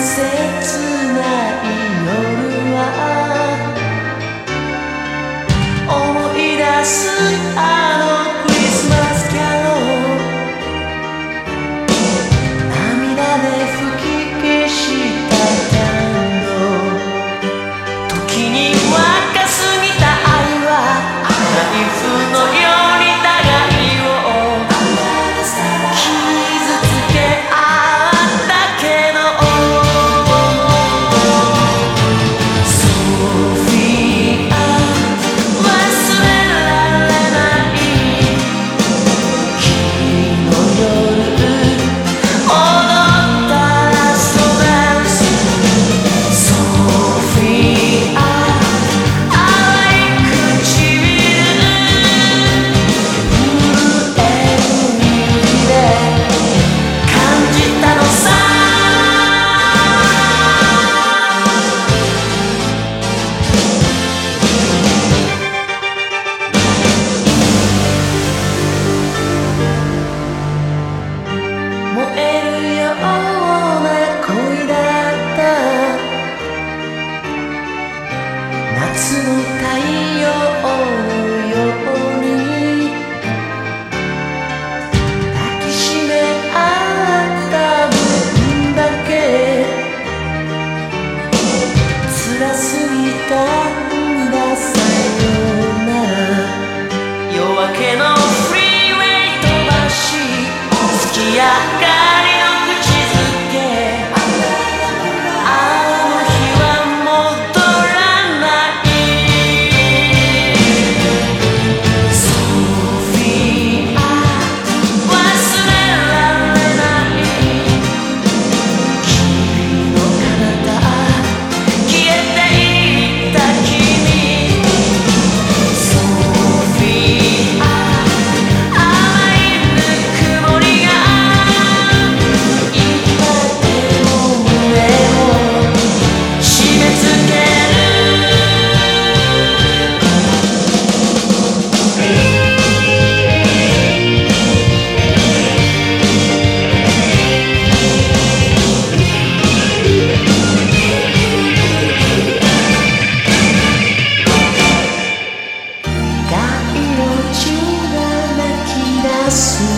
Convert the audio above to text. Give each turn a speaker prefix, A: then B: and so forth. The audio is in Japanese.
A: 切ない夜は思い出す tantas abraço.